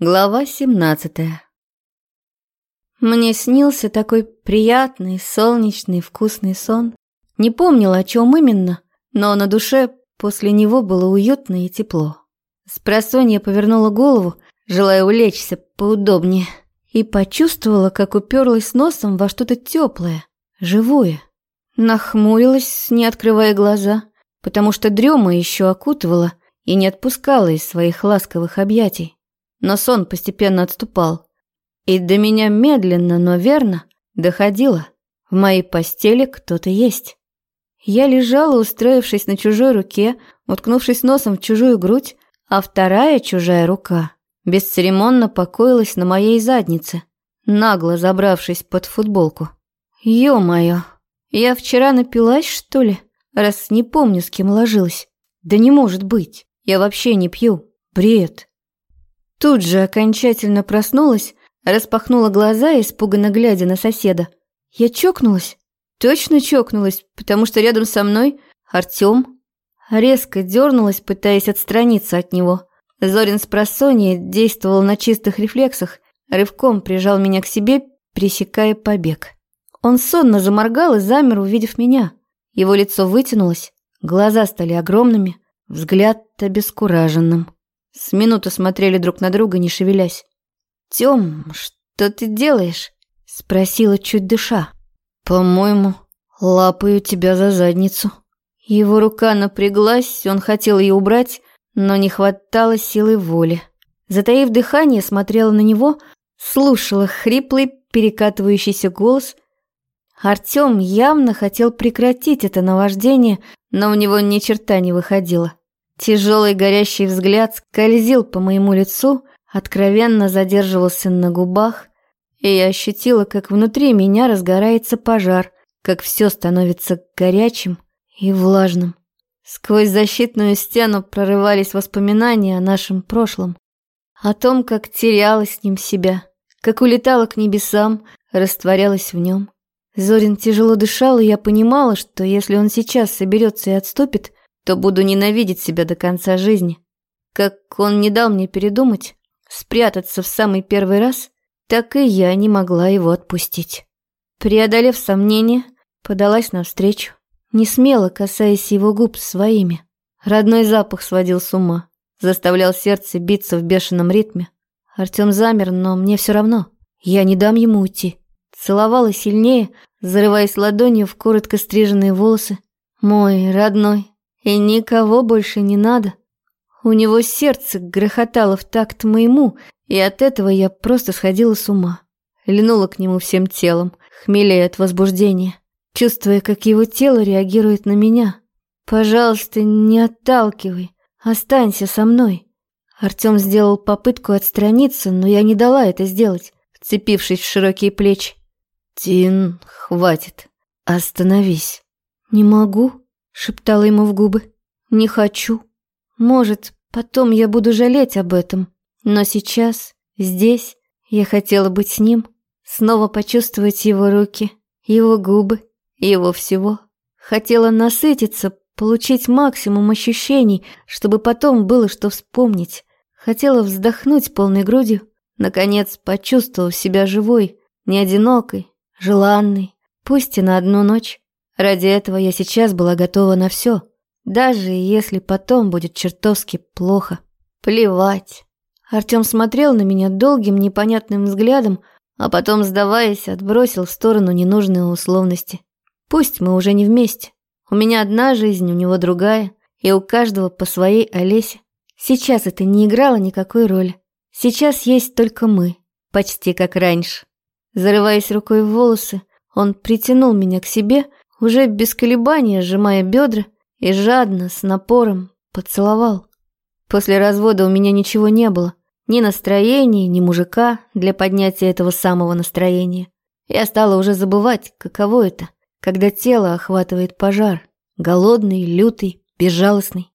Глава 17 Мне снился такой приятный, солнечный, вкусный сон. Не помнила, о чем именно, но на душе после него было уютно и тепло. Спросонья повернула голову, желая улечься поудобнее, и почувствовала, как уперлась носом во что-то теплое, живое. Нахмурилась, не открывая глаза, потому что дрема еще окутывала и не отпускала из своих ласковых объятий но сон постепенно отступал. И до меня медленно, но верно доходило. В моей постели кто-то есть. Я лежала, устроившись на чужой руке, уткнувшись носом в чужую грудь, а вторая чужая рука бесцеремонно покоилась на моей заднице, нагло забравшись под футболку. Ё-моё, я вчера напилась, что ли, раз не помню, с кем ложилась? Да не может быть, я вообще не пью, бред. Тут же окончательно проснулась, распахнула глаза, испуганно глядя на соседа. Я чокнулась? Точно чокнулась, потому что рядом со мной Артём. Резко дернулась, пытаясь отстраниться от него. Зорин с просонья действовал на чистых рефлексах, рывком прижал меня к себе, пресекая побег. Он сонно заморгал и замер, увидев меня. Его лицо вытянулось, глаза стали огромными, взгляд обескураженным. С минуту смотрели друг на друга, не шевелясь. «Тём, что ты делаешь?» — спросила, чуть дыша. «По-моему, лапаю тебя за задницу». Его рука напряглась, он хотел ее убрать, но не хватало силы воли. Затаив дыхание, смотрела на него, слушала хриплый, перекатывающийся голос. Артём явно хотел прекратить это наваждение, но у него ни черта не выходило. Тяжелый горящий взгляд скользил по моему лицу, откровенно задерживался на губах, и я ощутила, как внутри меня разгорается пожар, как все становится горячим и влажным. Сквозь защитную стену прорывались воспоминания о нашем прошлом, о том, как теряла с ним себя, как улетала к небесам, растворялась в нем. Зорин тяжело дышал, и я понимала, что если он сейчас соберется и отступит, то буду ненавидеть себя до конца жизни. Как он не дал мне передумать, спрятаться в самый первый раз, так и я не могла его отпустить. Преодолев сомнения, подалась навстречу, не смело касаясь его губ своими. Родной запах сводил с ума, заставлял сердце биться в бешеном ритме. Артем замер, но мне все равно. Я не дам ему уйти. Целовала сильнее, зарываясь ладонью в коротко стриженные волосы. Мой родной, и никого больше не надо. У него сердце грохотало в такт моему, и от этого я просто сходила с ума. Льнула к нему всем телом, хмелея от возбуждения, чувствуя, как его тело реагирует на меня. «Пожалуйста, не отталкивай, останься со мной». Артём сделал попытку отстраниться, но я не дала это сделать, вцепившись в широкие плечи. «Тин, хватит, остановись». «Не могу», шептала ему в губы. «Не хочу. Может, потом я буду жалеть об этом. Но сейчас, здесь, я хотела быть с ним, снова почувствовать его руки, его губы, его всего. Хотела насытиться, получить максимум ощущений, чтобы потом было что вспомнить. Хотела вздохнуть полной грудью, наконец почувствовав себя живой, не одинокой, желанной, пусть и на одну ночь. Ради этого я сейчас была готова на все, даже если потом будет чертовски плохо. Плевать. Артем смотрел на меня долгим непонятным взглядом, а потом, сдаваясь, отбросил в сторону ненужные условности. Пусть мы уже не вместе. У меня одна жизнь, у него другая, и у каждого по своей Олесе. Сейчас это не играло никакой роли. Сейчас есть только мы, почти как раньше. Зарываясь рукой в волосы, он притянул меня к себе, уже без колебания сжимая бедра и жадно, с напором, поцеловал. После развода у меня ничего не было. Ни настроения, ни мужика для поднятия этого самого настроения. Я стала уже забывать, каково это, когда тело охватывает пожар. Голодный, лютый, безжалостный.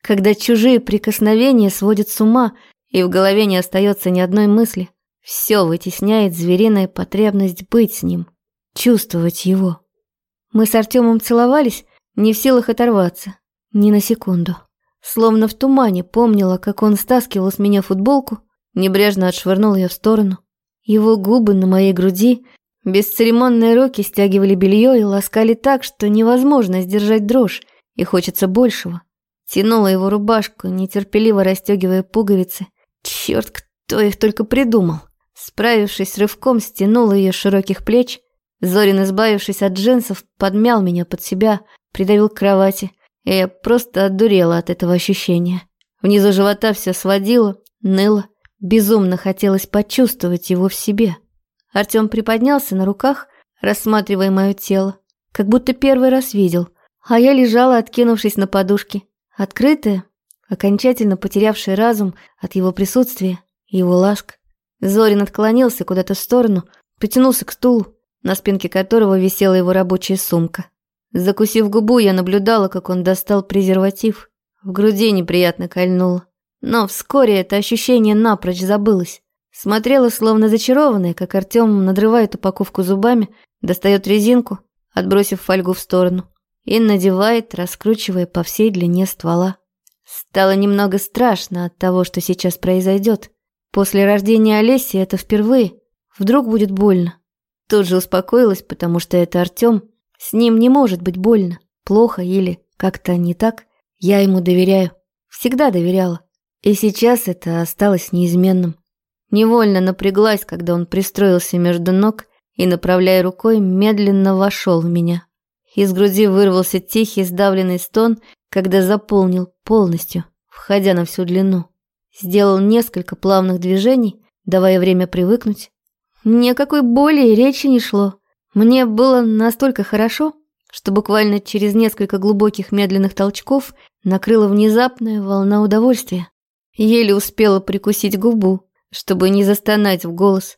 Когда чужие прикосновения сводят с ума, и в голове не остается ни одной мысли. Все вытесняет звериная потребность быть с ним, чувствовать его. Мы с Артемом целовались, не в силах оторваться. Ни на секунду. Словно в тумане помнила, как он стаскивал с меня футболку, небрежно отшвырнул ее в сторону. Его губы на моей груди, бесцеремонные руки стягивали белье и ласкали так, что невозможно сдержать дрожь, и хочется большего. Тянула его рубашку, нетерпеливо расстегивая пуговицы. Черт, кто их только придумал. Справившись с рывком, стянула ее широких плеч. Зорин, избавившись от джинсов, подмял меня под себя, придавил к кровати, и я просто одурела от этого ощущения. Внизу живота все сводило, ныло, безумно хотелось почувствовать его в себе. Артем приподнялся на руках, рассматривая мое тело, как будто первый раз видел, а я лежала, откинувшись на подушке, Открытая, окончательно потерявшая разум от его присутствия его ласк. Зорин отклонился куда-то в сторону, потянулся к стулу, на спинке которого висела его рабочая сумка. Закусив губу, я наблюдала, как он достал презерватив. В груди неприятно кольнуло. Но вскоре это ощущение напрочь забылось. Смотрела, словно зачарованная, как Артем надрывает упаковку зубами, достает резинку, отбросив фольгу в сторону и надевает, раскручивая по всей длине ствола. Стало немного страшно от того, что сейчас произойдет. После рождения Олеси это впервые. Вдруг будет больно. Тут же успокоилась, потому что это Артём. С ним не может быть больно, плохо или как-то не так. Я ему доверяю. Всегда доверяла. И сейчас это осталось неизменным. Невольно напряглась, когда он пристроился между ног и, направляя рукой, медленно вошел в меня. Из груди вырвался тихий сдавленный стон, когда заполнил полностью, входя на всю длину. Сделал несколько плавных движений, давая время привыкнуть. Никакой боли и речи не шло. Мне было настолько хорошо, что буквально через несколько глубоких медленных толчков накрыла внезапная волна удовольствия. Еле успела прикусить губу, чтобы не застонать в голос.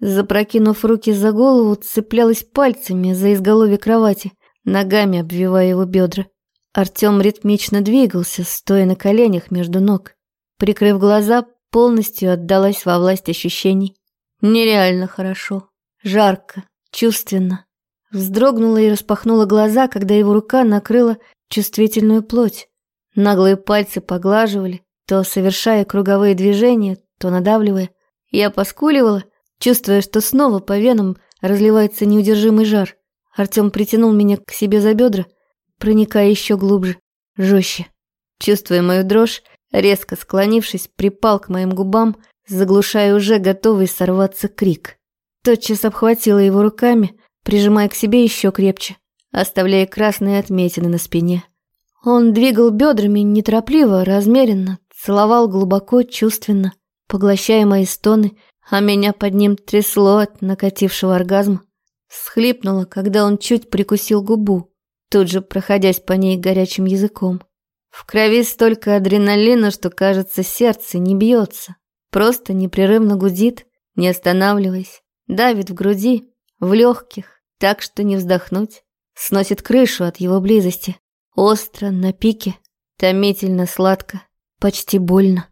Запрокинув руки за голову, цеплялась пальцами за изголовье кровати, ногами обвивая его бедра. Артем ритмично двигался, стоя на коленях между ног. Прикрыв глаза, полностью отдалась во власть ощущений. Нереально хорошо, жарко, чувственно. Вздрогнула и распахнула глаза, когда его рука накрыла чувствительную плоть. Наглые пальцы поглаживали, то совершая круговые движения, то надавливая. Я поскуливала, чувствуя, что снова по венам разливается неудержимый жар. Артем притянул меня к себе за бедра, проникая еще глубже, жестче. Чувствуя мою дрожь, резко склонившись, припал к моим губам, заглушая уже готовый сорваться крик. Тотчас обхватила его руками, прижимая к себе еще крепче, оставляя красные отметины на спине. Он двигал бедрами неторопливо, размеренно, целовал глубоко, чувственно, поглощая мои стоны, а меня под ним трясло от накатившего оргазма. Схлипнула, когда он чуть прикусил губу, тут же проходясь по ней горячим языком. В крови столько адреналина, что, кажется, сердце не бьется. Просто непрерывно гудит, не останавливаясь. Давит в груди, в легких, так что не вздохнуть. Сносит крышу от его близости. Остро, на пике, томительно сладко, почти больно.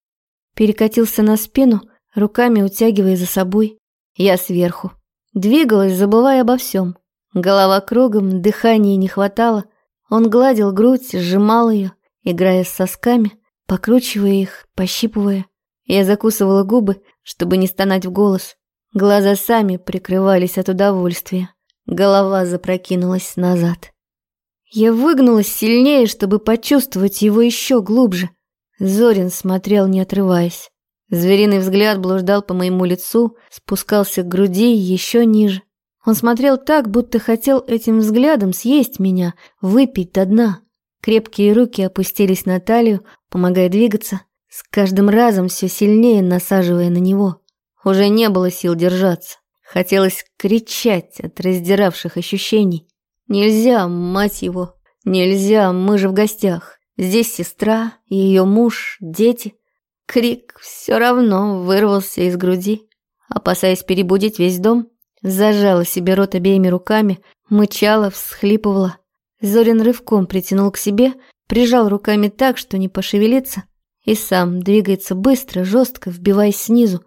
Перекатился на спину, руками утягивая за собой. Я сверху. Двигалась, забывая обо всем. Голова кругом, дыхания не хватало. Он гладил грудь, сжимал ее, играя с сосками, покручивая их, пощипывая. Я закусывала губы, чтобы не стонать в голос. Глаза сами прикрывались от удовольствия. Голова запрокинулась назад. Я выгнулась сильнее, чтобы почувствовать его еще глубже. Зорин смотрел, не отрываясь. Звериный взгляд блуждал по моему лицу, спускался к груди еще ниже. Он смотрел так, будто хотел этим взглядом съесть меня, выпить до дна. Крепкие руки опустились на талию, помогая двигаться, с каждым разом все сильнее насаживая на него. Уже не было сил держаться. Хотелось кричать от раздиравших ощущений. Нельзя, мать его, нельзя, мы же в гостях. Здесь сестра, ее муж, дети. Крик все равно вырвался из груди. Опасаясь перебудить весь дом, зажала себе рот обеими руками, мычала, всхлипывала. Зорин рывком притянул к себе, прижал руками так, что не пошевелиться, и сам двигается быстро, жестко, вбиваясь снизу.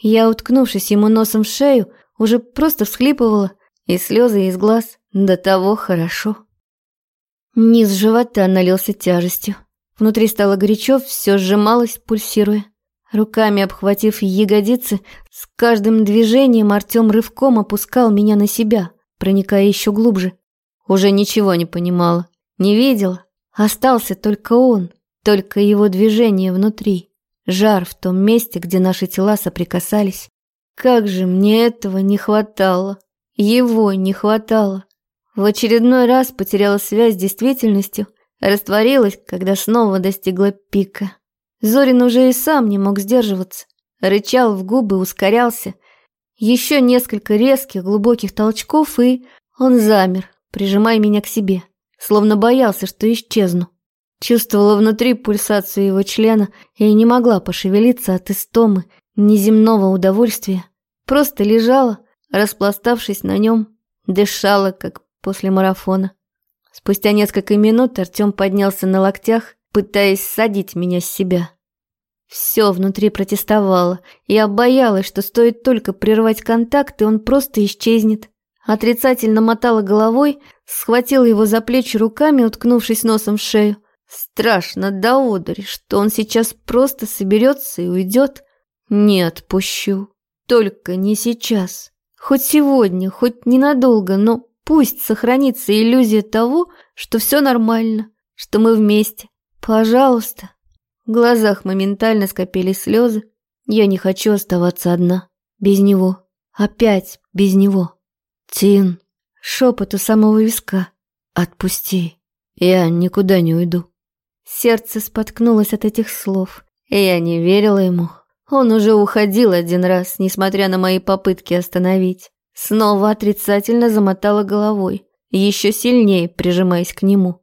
Я, уткнувшись ему носом в шею, уже просто всхлипывала, и слезы из глаз до того хорошо. Низ живота налился тяжестью. Внутри стало горячо, все сжималось, пульсируя. Руками обхватив ягодицы, с каждым движением Артем рывком опускал меня на себя, проникая еще глубже. Уже ничего не понимала, не видела. Остался только он, только его движение внутри. Жар в том месте, где наши тела соприкасались. Как же мне этого не хватало. Его не хватало. В очередной раз потеряла связь с действительностью, растворилась, когда снова достигла пика. Зорин уже и сам не мог сдерживаться. Рычал в губы, ускорялся. Еще несколько резких, глубоких толчков, и он замер, прижимая меня к себе, словно боялся, что исчезну. Чувствовала внутри пульсацию его члена и не могла пошевелиться от истомы, неземного удовольствия. Просто лежала, распластавшись на нем, дышала, как после марафона. Спустя несколько минут Артем поднялся на локтях, пытаясь садить меня с себя. Все внутри протестовало. Я боялась, что стоит только прервать контакт, и он просто исчезнет. Отрицательно мотала головой, схватила его за плечи руками, уткнувшись носом в шею. Страшно до одури, что он сейчас просто соберется и уйдет. Не отпущу. Только не сейчас. Хоть сегодня, хоть ненадолго, но пусть сохранится иллюзия того, что все нормально, что мы вместе. Пожалуйста. В глазах моментально скопились слезы. Я не хочу оставаться одна. Без него. Опять без него. Тин. Шепот у самого виска. Отпусти. Я никуда не уйду. Сердце споткнулось от этих слов. И я не верила ему. Он уже уходил один раз, несмотря на мои попытки остановить. Снова отрицательно замотала головой, еще сильнее прижимаясь к нему.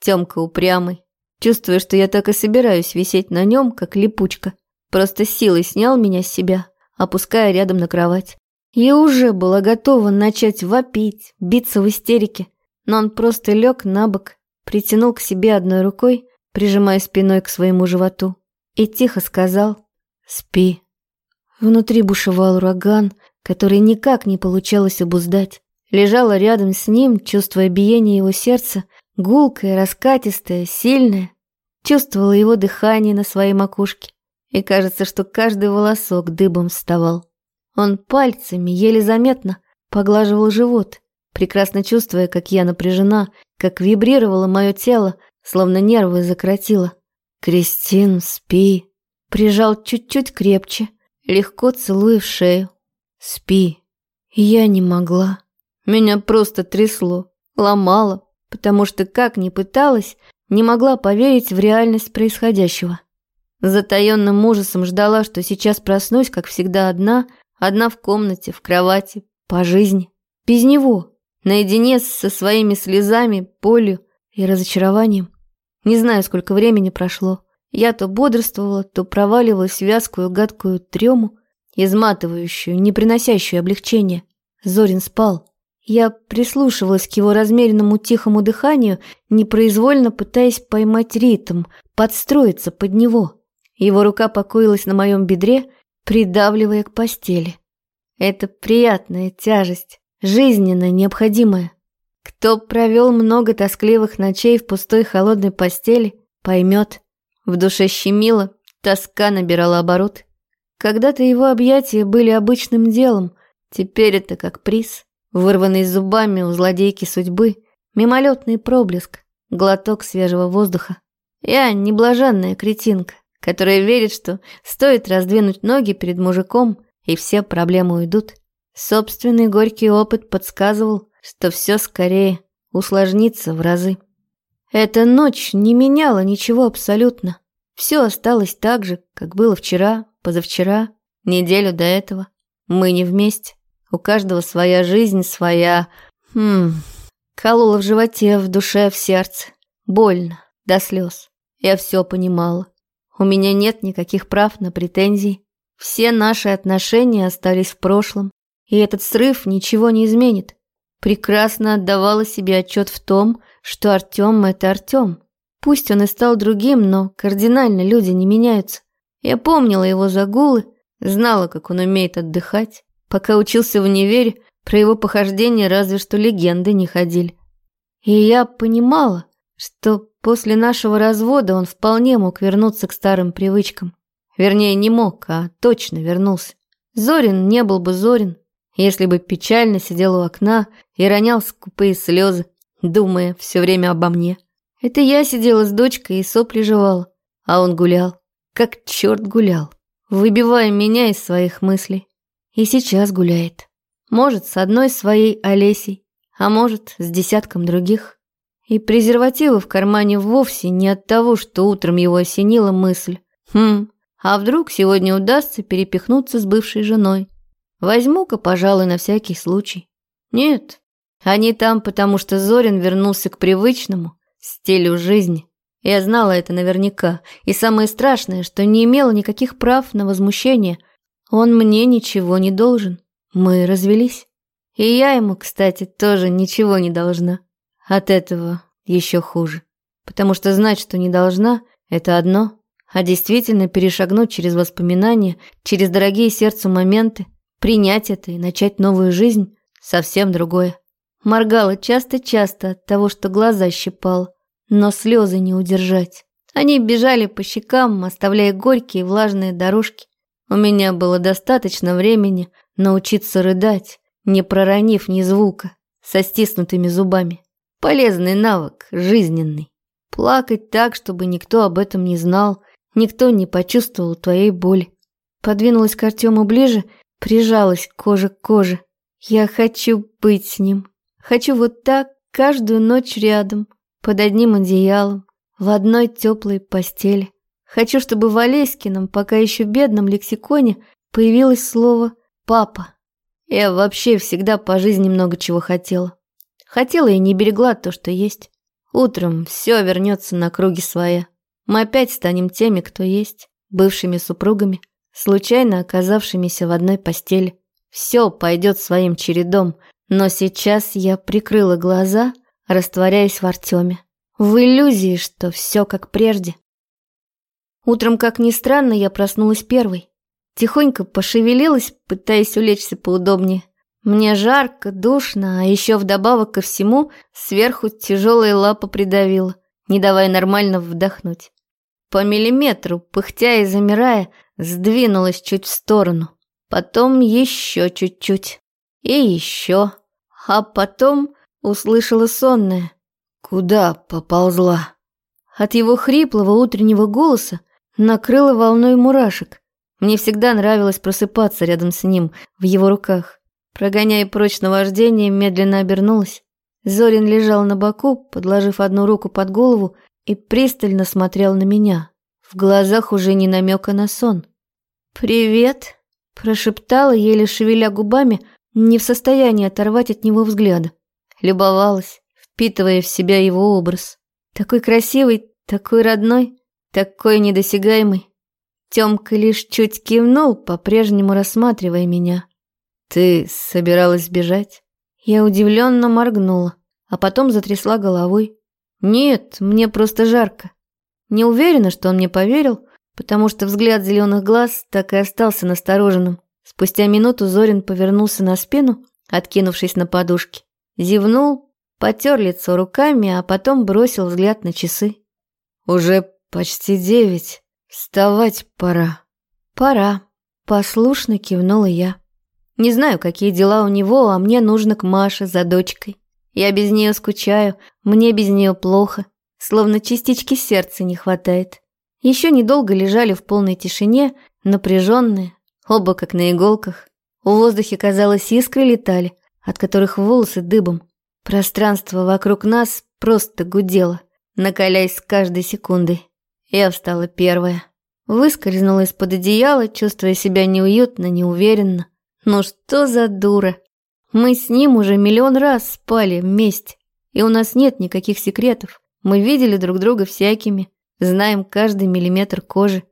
Тёмка упрямый, Чувствуя, что я так и собираюсь висеть на нем, как липучка, просто силой снял меня с себя, опуская рядом на кровать. Я уже была готова начать вопить, биться в истерике, но он просто лег на бок, притянул к себе одной рукой, прижимая спиной к своему животу, и тихо сказал «Спи». Внутри бушевал ураган, который никак не получалось обуздать. Лежала рядом с ним, чувствуя биение его сердца, Гулкая, раскатистая, сильная. Чувствовала его дыхание на своей макушке. И кажется, что каждый волосок дыбом вставал. Он пальцами, еле заметно, поглаживал живот, прекрасно чувствуя, как я напряжена, как вибрировало мое тело, словно нервы закоротило. «Кристин, спи!» Прижал чуть-чуть крепче, легко целуя в шею. «Спи!» Я не могла. Меня просто трясло, ломало, потому что, как ни пыталась, не могла поверить в реальность происходящего. С затаённым ужасом ждала, что сейчас проснусь, как всегда, одна, одна в комнате, в кровати, по жизни, без него, наедине со своими слезами, болью и разочарованием. Не знаю, сколько времени прошло. Я то бодрствовала, то проваливалась в вязкую гадкую трему, изматывающую, не приносящую облегчения. Зорин спал. Я прислушивалась к его размеренному тихому дыханию, непроизвольно пытаясь поймать ритм, подстроиться под него. Его рука покоилась на моем бедре, придавливая к постели. Это приятная тяжесть, жизненно необходимая. Кто провел много тоскливых ночей в пустой холодной постели, поймет. В душе щемило, тоска набирала оборот. Когда-то его объятия были обычным делом, теперь это как приз. Вырванный зубами у злодейки судьбы, мимолетный проблеск, глоток свежего воздуха. Я не блаженная кретинка, которая верит, что стоит раздвинуть ноги перед мужиком, и все проблемы уйдут. Собственный горький опыт подсказывал, что все скорее усложнится в разы. Эта ночь не меняла ничего абсолютно. Все осталось так же, как было вчера, позавчера, неделю до этого. Мы не вместе. У каждого своя жизнь, своя... Хм... Колола в животе, в душе, в сердце. Больно, до слез. Я все понимала. У меня нет никаких прав на претензии. Все наши отношения остались в прошлом. И этот срыв ничего не изменит. Прекрасно отдавала себе отчет в том, что Артем – это Артем. Пусть он и стал другим, но кардинально люди не меняются. Я помнила его загулы, знала, как он умеет отдыхать. Пока учился в универе, про его похождения разве что легенды не ходили. И я понимала, что после нашего развода он вполне мог вернуться к старым привычкам. Вернее, не мог, а точно вернулся. Зорин не был бы Зорин, если бы печально сидел у окна и ронял скупые слезы, думая все время обо мне. Это я сидела с дочкой и сопли жевала, а он гулял, как черт гулял, выбивая меня из своих мыслей. И сейчас гуляет. Может, с одной своей Олесей, а может, с десятком других. И презервативы в кармане вовсе не от того, что утром его осенила мысль. Хм, а вдруг сегодня удастся перепихнуться с бывшей женой? Возьму-ка, пожалуй, на всякий случай. Нет, они там, потому что Зорин вернулся к привычному стилю жизни. Я знала это наверняка. И самое страшное, что не имела никаких прав на возмущение. Он мне ничего не должен. Мы развелись. И я ему, кстати, тоже ничего не должна. От этого еще хуже. Потому что знать, что не должна, это одно. А действительно перешагнуть через воспоминания, через дорогие сердцу моменты – Принять это и начать новую жизнь – совсем другое. Моргала часто-часто от того, что глаза щипал, но слезы не удержать. Они бежали по щекам, оставляя горькие влажные дорожки. У меня было достаточно времени научиться рыдать, не проронив ни звука, со стиснутыми зубами. Полезный навык, жизненный. Плакать так, чтобы никто об этом не знал, никто не почувствовал твоей боли. Подвинулась к Артему ближе Прижалась кожа к коже. Я хочу быть с ним. Хочу вот так каждую ночь рядом, под одним одеялом, в одной теплой постели. Хочу, чтобы в Олеськином, пока еще бедном лексиконе, появилось слово «папа». Я вообще всегда по жизни много чего хотела. Хотела и не берегла то, что есть. Утром все вернется на круги своя. Мы опять станем теми, кто есть, бывшими супругами случайно оказавшимися в одной постели. Все пойдет своим чередом, но сейчас я прикрыла глаза, растворяясь в Артеме. В иллюзии, что все как прежде. Утром, как ни странно, я проснулась первой. Тихонько пошевелилась, пытаясь улечься поудобнее. Мне жарко, душно, а еще вдобавок ко всему сверху тяжелая лапа придавила, не давая нормально вдохнуть. По миллиметру, пыхтя и замирая, сдвинулась чуть в сторону. Потом еще чуть-чуть. И еще. А потом услышала сонное. Куда поползла? От его хриплого утреннего голоса накрыло волной мурашек. Мне всегда нравилось просыпаться рядом с ним, в его руках. Прогоняя прочь наваждение, медленно обернулась. Зорин лежал на боку, подложив одну руку под голову и пристально смотрел на меня. В глазах уже не намека на сон. «Привет», – прошептала, еле шевеля губами, не в состоянии оторвать от него взгляда. Любовалась, впитывая в себя его образ. Такой красивый, такой родной, такой недосягаемый. Тёмка лишь чуть кивнул, по-прежнему рассматривая меня. «Ты собиралась бежать?» Я удивленно моргнула, а потом затрясла головой. «Нет, мне просто жарко». Не уверена, что он мне поверил, потому что взгляд зеленых глаз так и остался настороженным. Спустя минуту Зорин повернулся на спину, откинувшись на подушке. Зевнул, потер лицо руками, а потом бросил взгляд на часы. «Уже почти девять. Вставать пора». «Пора», – послушно кивнула я. «Не знаю, какие дела у него, а мне нужно к Маше за дочкой. Я без нее скучаю, мне без нее плохо, словно частички сердца не хватает. Еще недолго лежали в полной тишине, напряженные, оба как на иголках. В воздухе, казалось, искры летали, от которых волосы дыбом. Пространство вокруг нас просто гудело, накаляясь с каждой секундой. Я встала первая. Выскользнула из-под одеяла, чувствуя себя неуютно, неуверенно. Ну что за дура? Мы с ним уже миллион раз спали вместе, и у нас нет никаких секретов. Мы видели друг друга всякими, знаем каждый миллиметр кожи,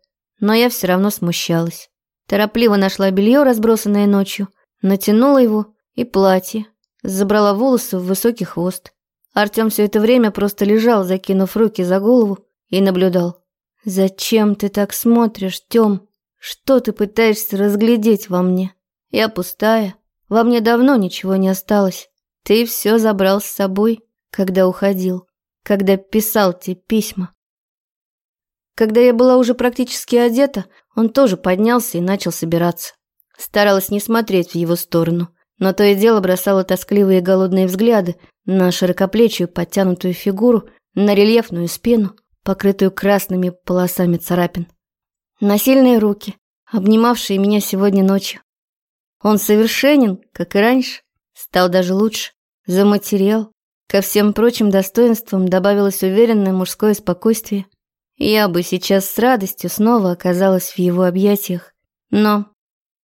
но я все равно смущалась. Торопливо нашла белье, разбросанное ночью, натянула его и платье, забрала волосы в высокий хвост. Артем все это время просто лежал, закинув руки за голову, и наблюдал. «Зачем ты так смотришь, Тем? Что ты пытаешься разглядеть во мне? Я пустая, во мне давно ничего не осталось. Ты все забрал с собой, когда уходил, когда писал те письма. Когда я была уже практически одета, он тоже поднялся и начал собираться. Старалась не смотреть в его сторону, но то и дело бросала тоскливые голодные взгляды на широкоплечью подтянутую фигуру, на рельефную спину, покрытую красными полосами царапин. На сильные руки, обнимавшие меня сегодня ночью. Он совершенен, как и раньше, стал даже лучше, заматериал. Ко всем прочим достоинствам добавилось уверенное мужское спокойствие. Я бы сейчас с радостью снова оказалась в его объятиях. Но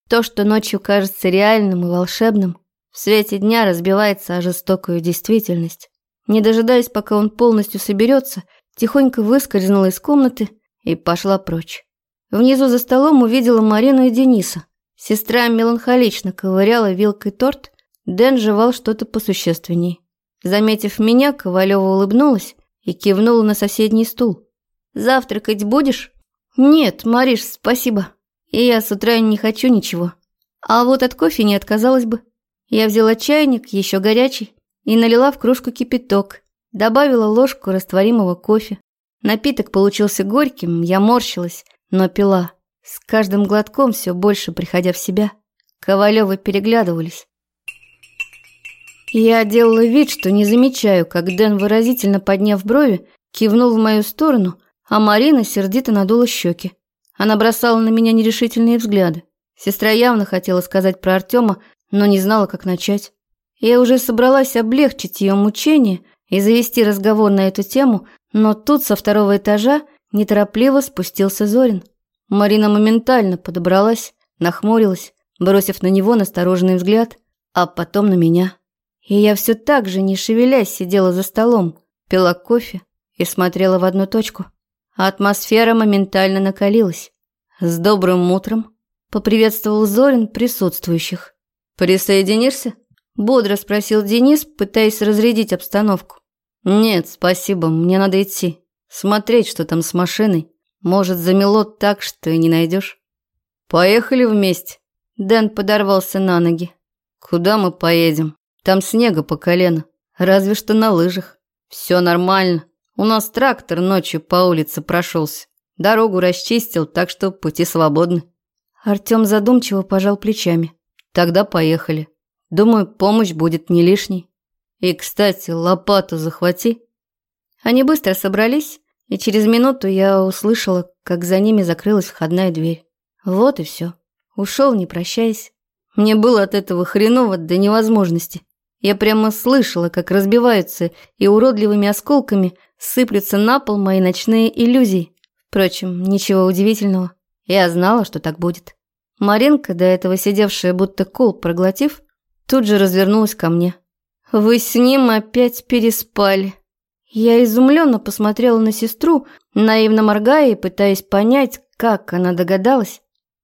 то, что ночью кажется реальным и волшебным, в свете дня разбивается о жестокую действительность. Не дожидаясь, пока он полностью соберется, тихонько выскользнула из комнаты и пошла прочь. Внизу за столом увидела Марину и Дениса. Сестра меланхолично ковыряла вилкой торт, Дэн жевал что-то посущественней. Заметив меня, Ковалева улыбнулась и кивнула на соседний стул. «Завтракать будешь?» «Нет, Мариш, спасибо. И я с утра не хочу ничего. А вот от кофе не отказалась бы. Я взяла чайник, еще горячий, и налила в кружку кипяток. Добавила ложку растворимого кофе. Напиток получился горьким, я морщилась, но пила. С каждым глотком все больше приходя в себя. Ковалевы переглядывались. Я делала вид, что не замечаю, как Дэн, выразительно подняв брови, кивнул в мою сторону, а Марина сердито надула щеки. Она бросала на меня нерешительные взгляды. Сестра явно хотела сказать про Артема, но не знала, как начать. Я уже собралась облегчить ее мучение и завести разговор на эту тему, но тут со второго этажа неторопливо спустился Зорин. Марина моментально подобралась, нахмурилась, бросив на него настороженный взгляд, а потом на меня. И я все так же, не шевелясь, сидела за столом, пила кофе и смотрела в одну точку. А атмосфера моментально накалилась. «С добрым утром!» – поприветствовал Зорин присутствующих. «Присоединишься?» – бодро спросил Денис, пытаясь разрядить обстановку. «Нет, спасибо, мне надо идти. Смотреть, что там с машиной. Может, замело так, что и не найдешь». «Поехали вместе». Дэн подорвался на ноги. «Куда мы поедем?» Там снега по колено, разве что на лыжах. Все нормально. У нас трактор ночью по улице прошелся. Дорогу расчистил, так что пути свободны. Артем задумчиво пожал плечами. Тогда поехали. Думаю, помощь будет не лишней. И, кстати, лопату захвати. Они быстро собрались, и через минуту я услышала, как за ними закрылась входная дверь. Вот и все. Ушел, не прощаясь. Мне было от этого хреново до невозможности. Я прямо слышала, как разбиваются и уродливыми осколками сыплются на пол мои ночные иллюзии. Впрочем, ничего удивительного. Я знала, что так будет. Маринка, до этого сидевшая будто кол проглотив, тут же развернулась ко мне. «Вы с ним опять переспали». Я изумленно посмотрела на сестру, наивно моргая и пытаясь понять, как она догадалась.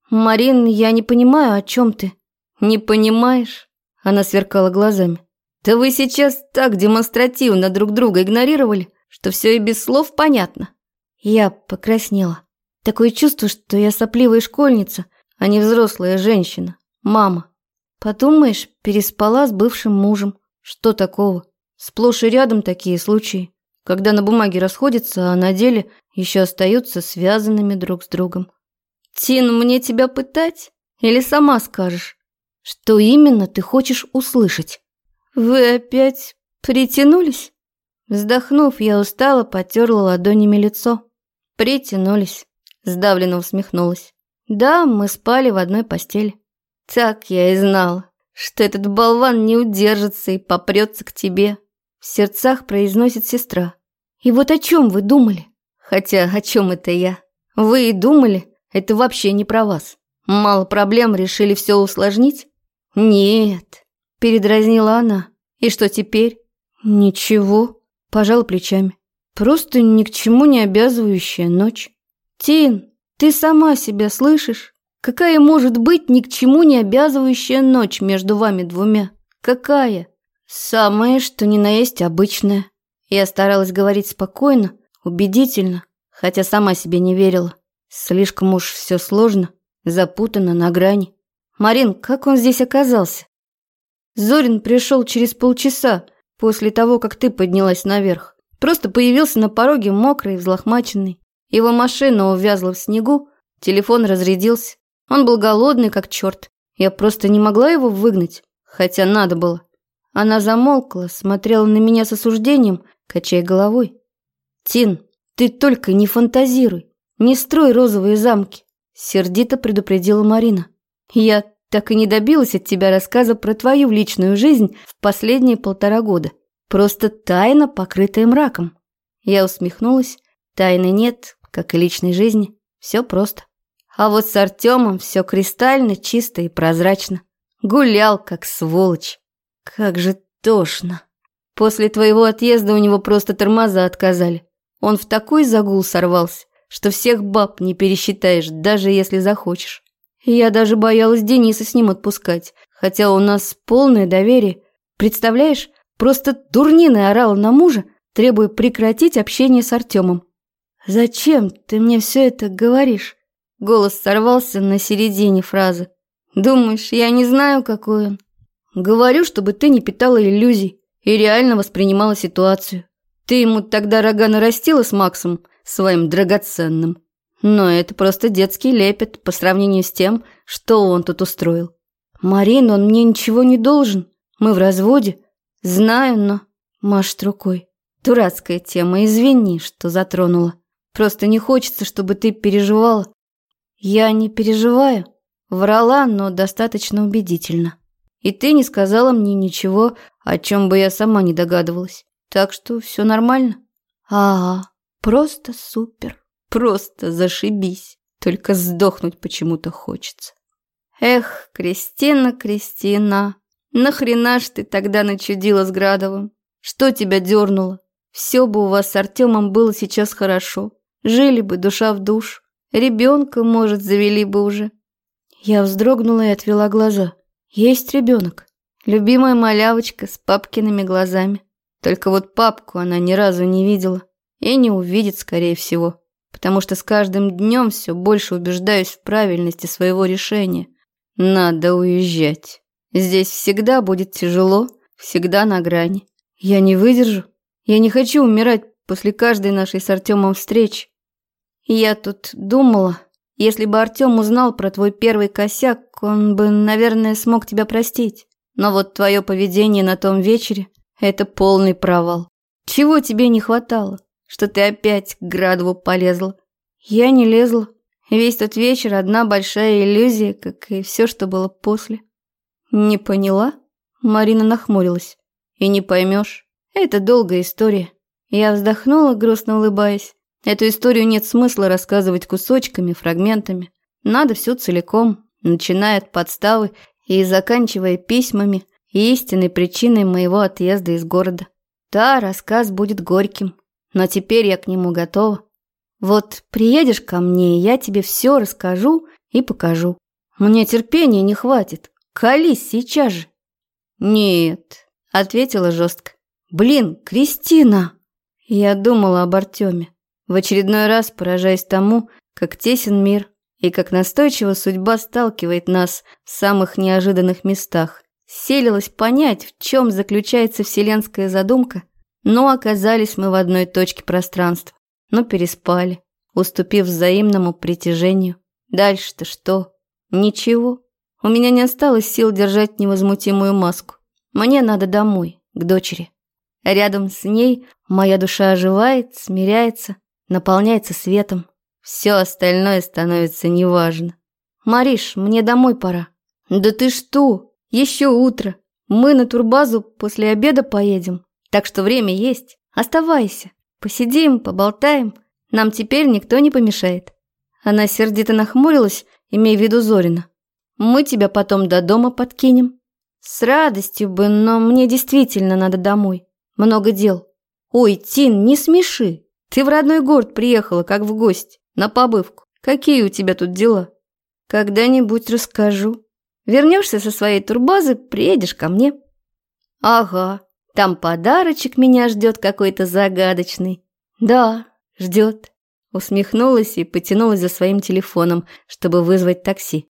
«Марин, я не понимаю, о чем ты». «Не понимаешь?» Она сверкала глазами. Да вы сейчас так демонстративно друг друга игнорировали, что все и без слов понятно. Я покраснела. Такое чувство, что я сопливая школьница, а не взрослая женщина, мама. Подумаешь, переспала с бывшим мужем. Что такого? Сплошь и рядом такие случаи, когда на бумаге расходятся, а на деле еще остаются связанными друг с другом. Тин, мне тебя пытать? Или сама скажешь? Что именно ты хочешь услышать? «Вы опять притянулись?» Вздохнув, я устало потерла ладонями лицо. «Притянулись», – сдавленно усмехнулась. «Да, мы спали в одной постели». «Так я и знала, что этот болван не удержится и попрется к тебе», – в сердцах произносит сестра. «И вот о чем вы думали?» «Хотя о чем это я? Вы и думали, это вообще не про вас. Мало проблем, решили все усложнить?» «Нет, Передразнила она. «И что теперь?» «Ничего», – пожал плечами. «Просто ни к чему не обязывающая ночь». «Тин, ты сама себя слышишь? Какая может быть ни к чему не обязывающая ночь между вами двумя? Какая?» «Самое, что ни на есть обычная». Я старалась говорить спокойно, убедительно, хотя сама себе не верила. Слишком уж все сложно, запутано на грани. «Марин, как он здесь оказался?» Зорин пришел через полчаса после того, как ты поднялась наверх. Просто появился на пороге мокрый, взлохмаченный. Его машина увязла в снегу, телефон разрядился. Он был голодный, как черт. Я просто не могла его выгнать, хотя надо было. Она замолкла, смотрела на меня с осуждением, качая головой. «Тин, ты только не фантазируй, не строй розовые замки», сердито предупредила Марина. «Я так и не добилась от тебя рассказа про твою личную жизнь в последние полтора года. Просто тайна, покрытая мраком». Я усмехнулась. Тайны нет, как и личной жизни. Все просто. А вот с Артемом все кристально, чисто и прозрачно. Гулял, как сволочь. Как же тошно. После твоего отъезда у него просто тормоза отказали. Он в такой загул сорвался, что всех баб не пересчитаешь, даже если захочешь. Я даже боялась Дениса с ним отпускать, хотя у нас полное доверие. Представляешь, просто дурниной орала на мужа, требуя прекратить общение с Артемом. «Зачем ты мне все это говоришь?» Голос сорвался на середине фразы. «Думаешь, я не знаю, какой он?» «Говорю, чтобы ты не питала иллюзий и реально воспринимала ситуацию. Ты ему тогда рога нарастила с Максом, своим драгоценным. Но это просто детский лепет по сравнению с тем, что он тут устроил. Марин, он мне ничего не должен. Мы в разводе. Знаю, но... Машет рукой. Дурацкая тема, извини, что затронула. Просто не хочется, чтобы ты переживала. Я не переживаю. Врала, но достаточно убедительно. И ты не сказала мне ничего, о чем бы я сама не догадывалась. Так что все нормально. Ага, просто супер. Просто зашибись. Только сдохнуть почему-то хочется. Эх, Кристина, Кристина, нахрена ж ты тогда начудила с Градовым? Что тебя дернуло? Все бы у вас с Артемом было сейчас хорошо. Жили бы душа в душ. Ребенка, может, завели бы уже. Я вздрогнула и отвела глаза. Есть ребенок. Любимая малявочка с папкиными глазами. Только вот папку она ни разу не видела. И не увидит, скорее всего. Потому что с каждым днем все больше убеждаюсь в правильности своего решения. Надо уезжать. Здесь всегда будет тяжело, всегда на грани. Я не выдержу. Я не хочу умирать после каждой нашей с Артемом встречи. Я тут думала, если бы Артем узнал про твой первый косяк, он бы, наверное, смог тебя простить. Но вот твое поведение на том вечере – это полный провал. Чего тебе не хватало, что ты опять к Градову полезла? Я не лезла. Весь тот вечер одна большая иллюзия, как и все, что было после. Не поняла? Марина нахмурилась. И не поймешь. Это долгая история. Я вздохнула, грустно улыбаясь. Эту историю нет смысла рассказывать кусочками, фрагментами. Надо все целиком, начиная от подставы и заканчивая письмами и истинной причиной моего отъезда из города. Да, рассказ будет горьким, но теперь я к нему готова. Вот приедешь ко мне, я тебе все расскажу и покажу. Мне терпения не хватит. Колись сейчас же. Нет, ответила жестко. Блин, Кристина! Я думала об Артеме. В очередной раз поражаясь тому, как тесен мир и как настойчиво судьба сталкивает нас в самых неожиданных местах. Селилась понять, в чем заключается вселенская задумка, но оказались мы в одной точке пространства. Но переспали, уступив взаимному притяжению. Дальше-то что? Ничего. У меня не осталось сил держать невозмутимую маску. Мне надо домой, к дочери. Рядом с ней моя душа оживает, смиряется, наполняется светом. Все остальное становится неважно. «Мариш, мне домой пора». «Да ты что? Еще утро. Мы на турбазу после обеда поедем. Так что время есть. Оставайся. Посидим, поболтаем. Нам теперь никто не помешает». Она сердито нахмурилась, имея в виду Зорина. «Мы тебя потом до дома подкинем». «С радостью бы, но мне действительно надо домой. Много дел». «Ой, Тин, не смеши. Ты в родной город приехала, как в гости, на побывку. Какие у тебя тут дела? Когда-нибудь расскажу. Вернешься со своей турбазы, приедешь ко мне. Ага, там подарочек меня ждет какой-то загадочный. Да, ждет. Усмехнулась и потянулась за своим телефоном, чтобы вызвать такси.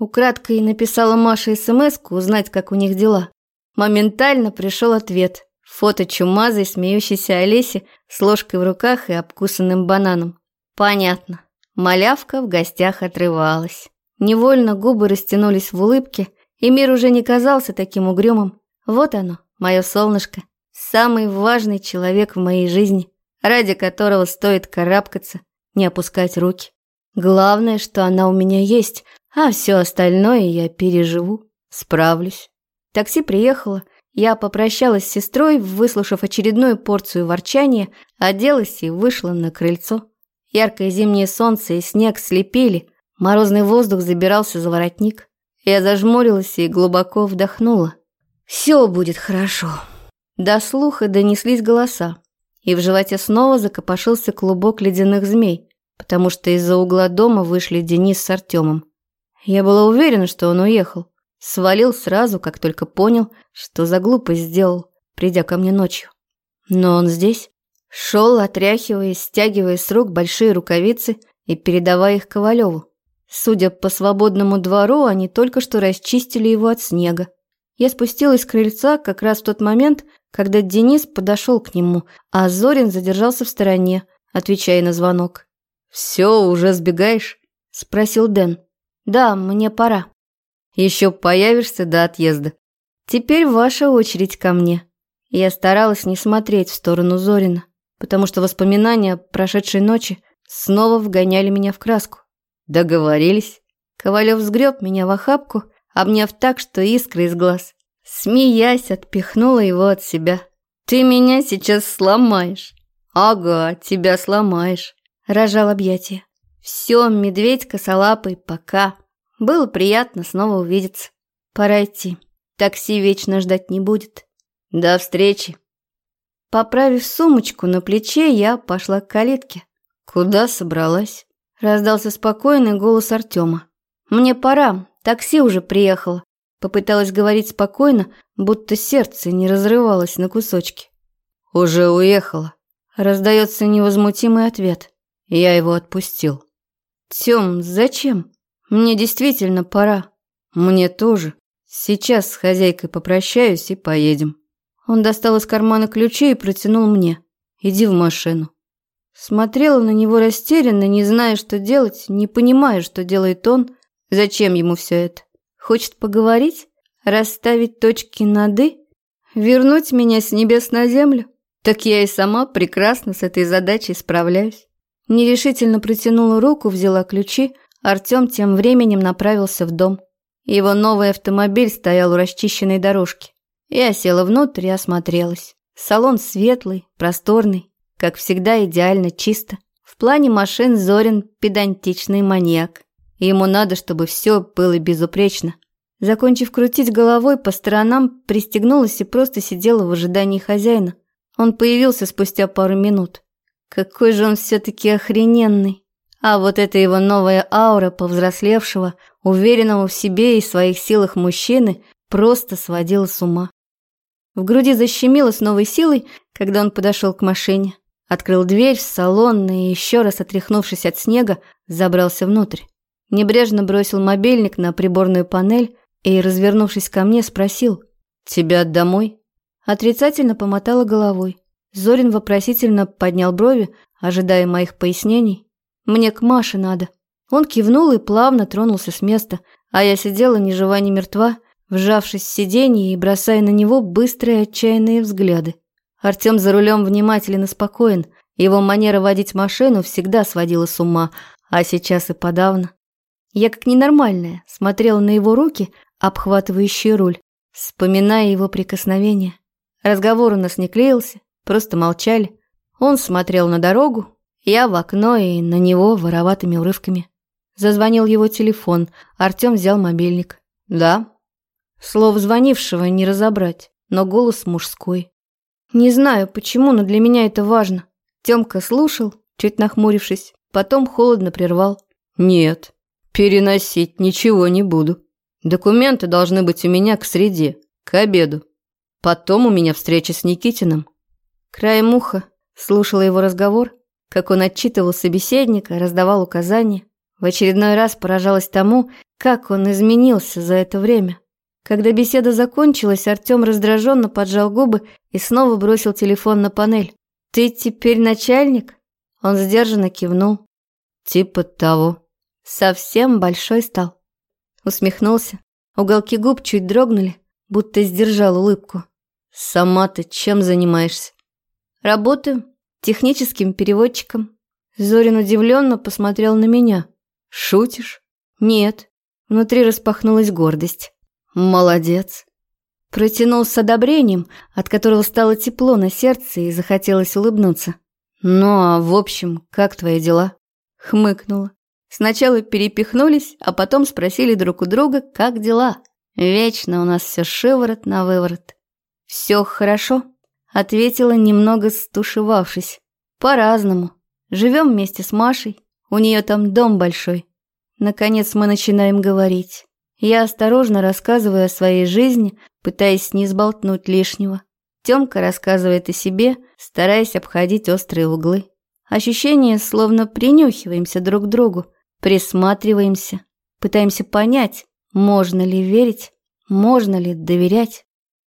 Украдкой написала Маше смс узнать, как у них дела. Моментально пришел ответ. Фото чумазой, смеющейся Олеси с ложкой в руках и обкусанным бананом. Понятно. Малявка в гостях отрывалась. Невольно губы растянулись в улыбке, и мир уже не казался таким угрюмым. Вот оно, мое солнышко, самый важный человек в моей жизни, ради которого стоит карабкаться, не опускать руки. Главное, что она у меня есть, а все остальное я переживу, справлюсь. Такси приехало, я попрощалась с сестрой, выслушав очередную порцию ворчания, оделась и вышла на крыльцо. Яркое зимнее солнце и снег слепили, морозный воздух забирался за воротник. Я зажмурилась и глубоко вдохнула. Все будет хорошо. До слуха донеслись голоса, и в животе снова закопошился клубок ледяных змей, потому что из-за угла дома вышли Денис с Артемом. Я была уверена, что он уехал. Свалил сразу, как только понял, что за глупость сделал, придя ко мне ночью. Но он здесь. Шел, отряхивая, стягивая с рук большие рукавицы и передавая их Ковалеву. Судя по свободному двору, они только что расчистили его от снега. Я спустилась с крыльца как раз в тот момент, когда Денис подошел к нему, а Зорин задержался в стороне, отвечая на звонок. «Все, уже сбегаешь?» – спросил Дэн. «Да, мне пора». «Еще появишься до отъезда?» «Теперь ваша очередь ко мне». Я старалась не смотреть в сторону Зорина потому что воспоминания прошедшей ночи снова вгоняли меня в краску. Договорились. Ковалев сгреб меня в охапку, обняв так, что искры из глаз. Смеясь, отпихнула его от себя. «Ты меня сейчас сломаешь». «Ага, тебя сломаешь», – рожал объятия. «Все, медведь косолапый, пока. Было приятно снова увидеться. Пора идти. Такси вечно ждать не будет. До встречи». Поправив сумочку на плече, я пошла к калитке. «Куда собралась?» Раздался спокойный голос Артема. «Мне пора, такси уже приехало». Попыталась говорить спокойно, будто сердце не разрывалось на кусочки. «Уже уехала», – раздается невозмутимый ответ. Я его отпустил. «Тём, зачем? Мне действительно пора». «Мне тоже. Сейчас с хозяйкой попрощаюсь и поедем». Он достал из кармана ключи и протянул мне. «Иди в машину». Смотрела на него растерянно, не зная, что делать, не понимая, что делает он. Зачем ему все это? Хочет поговорить? Расставить точки над «и»? Вернуть меня с небес на землю? Так я и сама прекрасно с этой задачей справляюсь. Нерешительно протянула руку, взяла ключи. Артем тем временем направился в дом. Его новый автомобиль стоял у расчищенной дорожки. Я села внутрь и осмотрелась. Салон светлый, просторный, как всегда идеально чисто. В плане машин Зорин педантичный маньяк. Ему надо, чтобы все было безупречно. Закончив крутить головой по сторонам, пристегнулась и просто сидела в ожидании хозяина. Он появился спустя пару минут. Какой же он все-таки охрененный. А вот эта его новая аура повзрослевшего, уверенного в себе и своих силах мужчины просто сводила с ума. В груди защемило с новой силой, когда он подошел к машине. Открыл дверь в салон и, еще раз отряхнувшись от снега, забрался внутрь. Небрежно бросил мобильник на приборную панель и, развернувшись ко мне, спросил «Тебя домой?» Отрицательно помотала головой. Зорин вопросительно поднял брови, ожидая моих пояснений. «Мне к Маше надо». Он кивнул и плавно тронулся с места, а я сидела ни жива, ни мертва, вжавшись в сиденье и бросая на него быстрые отчаянные взгляды. Артем за рулем внимателен и спокоен. Его манера водить машину всегда сводила с ума, а сейчас и подавно. Я как ненормальная смотрела на его руки, обхватывающие руль, вспоминая его прикосновения. Разговор у нас не клеился, просто молчали. Он смотрел на дорогу, я в окно и на него вороватыми урывками. Зазвонил его телефон, Артем взял мобильник. «Да», Слов звонившего не разобрать, но голос мужской. Не знаю почему, но для меня это важно. Тёмка слушал, чуть нахмурившись, потом холодно прервал. Нет, переносить ничего не буду. Документы должны быть у меня к среде, к обеду. Потом у меня встреча с Никитиным. Краем уха слушала его разговор, как он отчитывал собеседника, раздавал указания. В очередной раз поражалась тому, как он изменился за это время. Когда беседа закончилась, Артем раздраженно поджал губы и снова бросил телефон на панель. «Ты теперь начальник?» Он сдержанно кивнул. Типа того. Совсем большой стал. Усмехнулся. Уголки губ чуть дрогнули, будто сдержал улыбку. Сама ты чем занимаешься? Работаю техническим переводчиком. Зорин удивленно посмотрел на меня. Шутишь? Нет. Внутри распахнулась гордость. Молодец. Протянул с одобрением, от которого стало тепло на сердце и захотелось улыбнуться. «Ну а в общем, как твои дела?» Хмыкнула. Сначала перепихнулись, а потом спросили друг у друга, как дела. Вечно у нас все шиворот на выворот. «Все хорошо», — ответила, немного стушевавшись. «По-разному. Живем вместе с Машей. У нее там дом большой. Наконец мы начинаем говорить. Я осторожно рассказываю о своей жизни, пытаясь не сболтнуть лишнего. Тёмка рассказывает о себе, стараясь обходить острые углы. Ощущение, словно принюхиваемся друг к другу, присматриваемся, пытаемся понять, можно ли верить, можно ли доверять.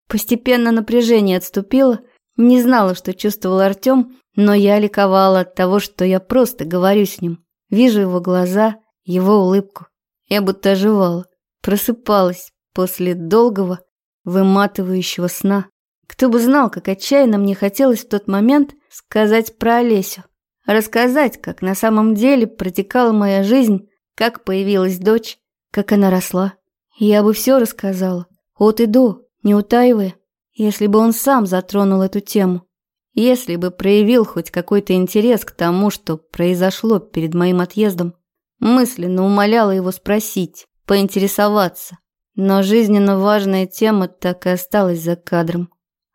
Постепенно напряжение отступило, не знала, что чувствовал Артём, но я ликовала от того, что я просто говорю с ним, вижу его глаза, его улыбку. Я будто оживала. Просыпалась после долгого, выматывающего сна. Кто бы знал, как отчаянно мне хотелось в тот момент сказать про Олесю. Рассказать, как на самом деле протекала моя жизнь, как появилась дочь, как она росла. Я бы все рассказала, от и до, не утаивая, если бы он сам затронул эту тему. Если бы проявил хоть какой-то интерес к тому, что произошло перед моим отъездом. Мысленно умоляла его спросить, поинтересоваться. Но жизненно важная тема так и осталась за кадром.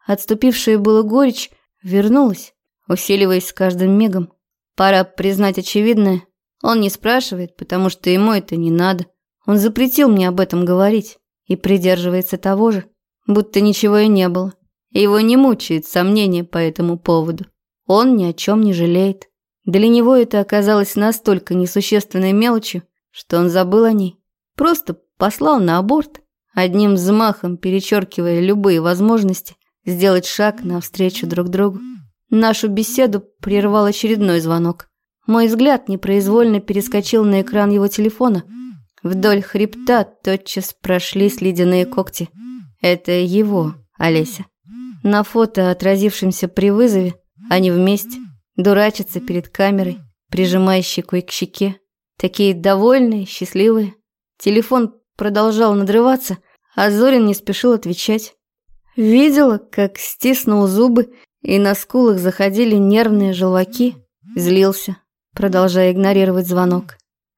Отступившая была горечь вернулась, усиливаясь с каждым мигом. Пора признать очевидное. Он не спрашивает, потому что ему это не надо. Он запретил мне об этом говорить и придерживается того же, будто ничего и не было. Его не мучает сомнения по этому поводу. Он ни о чем не жалеет. Для него это оказалось настолько несущественной мелочью, что он забыл о ней. Просто послал на аборт, одним взмахом перечеркивая любые возможности сделать шаг навстречу друг другу. Нашу беседу прервал очередной звонок. Мой взгляд непроизвольно перескочил на экран его телефона. Вдоль хребта тотчас прошлись ледяные когти. Это его, Олеся. На фото, отразившемся при вызове, они вместе дурачатся перед камерой, прижимая щекой к щеке. Такие довольные, счастливые. Телефон продолжал надрываться, а Зорин не спешил отвечать. Видела, как стиснул зубы, и на скулах заходили нервные желваки. Злился, продолжая игнорировать звонок.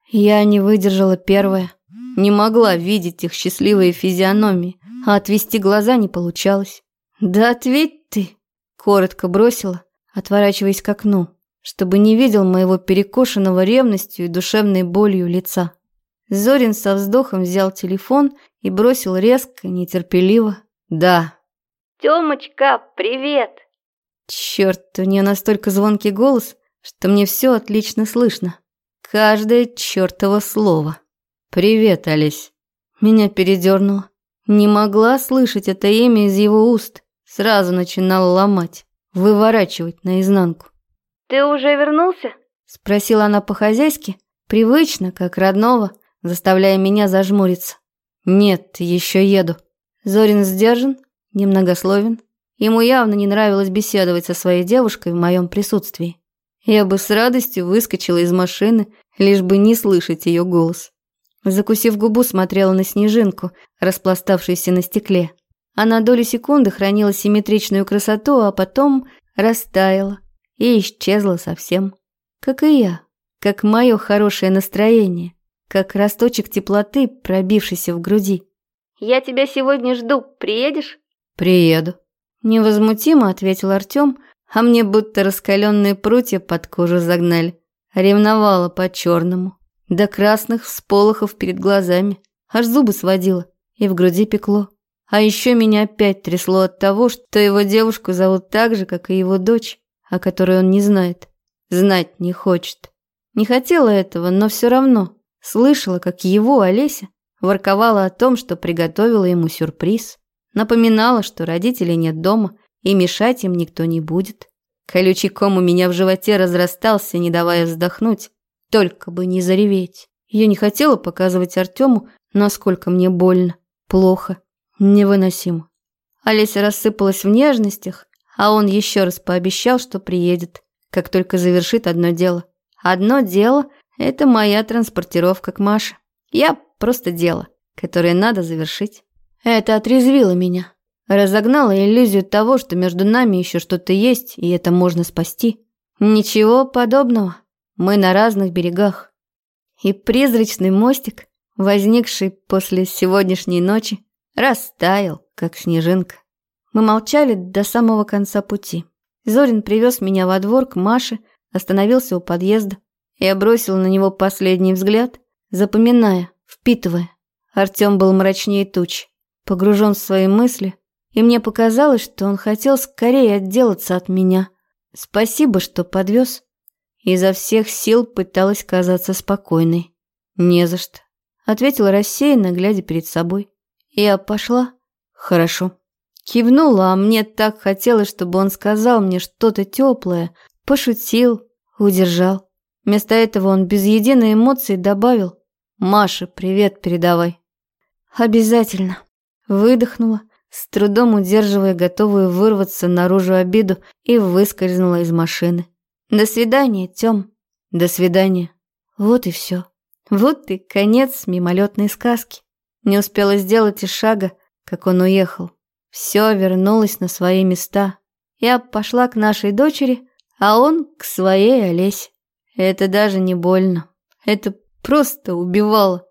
Я не выдержала первое. Не могла видеть их счастливые физиономии, а отвести глаза не получалось. «Да ответь ты!» – коротко бросила, отворачиваясь к окну, чтобы не видел моего перекошенного ревностью и душевной болью лица. Зорин со вздохом взял телефон и бросил резко, нетерпеливо. «Да». «Тёмочка, привет!» Черт, у нее настолько звонкий голос, что мне все отлично слышно. Каждое чертово слово. «Привет, Олесь». Меня передернуло. Не могла слышать это имя из его уст. Сразу начинала ломать, выворачивать наизнанку. «Ты уже вернулся?» Спросила она по-хозяйски, привычно, как родного, заставляя меня зажмуриться. «Нет, еще еду». Зорин сдержан, немногословен. Ему явно не нравилось беседовать со своей девушкой в моем присутствии. Я бы с радостью выскочила из машины, лишь бы не слышать ее голос. Закусив губу, смотрела на снежинку, распластавшуюся на стекле. Она долю секунды хранила симметричную красоту, а потом растаяла и исчезла совсем. Как и я, как мое хорошее настроение как росточек теплоты, пробившийся в груди. «Я тебя сегодня жду. Приедешь?» «Приеду», — невозмутимо ответил Артем, а мне будто раскаленные прутья под кожу загнали. Ревновала по-черному, до красных всполохов перед глазами, аж зубы сводила и в груди пекло. А еще меня опять трясло от того, что его девушку зовут так же, как и его дочь, о которой он не знает. Знать не хочет. Не хотела этого, но все равно. Слышала, как его, Олеся, ворковала о том, что приготовила ему сюрприз. Напоминала, что родителей нет дома, и мешать им никто не будет. Колючий ком у меня в животе разрастался, не давая вздохнуть. Только бы не зареветь. Я не хотела показывать Артему, насколько мне больно, плохо, невыносимо. Олеся рассыпалась в нежностях, а он еще раз пообещал, что приедет, как только завершит одно дело. Одно дело – это моя транспортировка к Маше. Я просто дело, которое надо завершить. Это отрезвило меня. Разогнало иллюзию того, что между нами еще что-то есть, и это можно спасти. Ничего подобного. Мы на разных берегах. И призрачный мостик, возникший после сегодняшней ночи, растаял, как снежинка. Мы молчали до самого конца пути. Зорин привез меня во двор к Маше, остановился у подъезда. Я бросил на него последний взгляд, запоминая, впитывая. Артем был мрачнее туч, погружен в свои мысли, и мне показалось, что он хотел скорее отделаться от меня. Спасибо, что подвез. Изо всех сил пыталась казаться спокойной. «Не за что», — ответила рассеянно, глядя перед собой. «Я пошла?» «Хорошо». Кивнула, а мне так хотелось, чтобы он сказал мне что-то теплое, пошутил, удержал. Вместо этого он без единой эмоции добавил «Маше, привет передавай». «Обязательно». Выдохнула, с трудом удерживая готовую вырваться наружу обиду, и выскользнула из машины. «До свидания, Тём». «До свидания». Вот и все. Вот и конец мимолетной сказки. Не успела сделать и шага, как он уехал. Все вернулось на свои места. Я пошла к нашей дочери, а он к своей Олесе. Это даже не больно. Это просто убивало.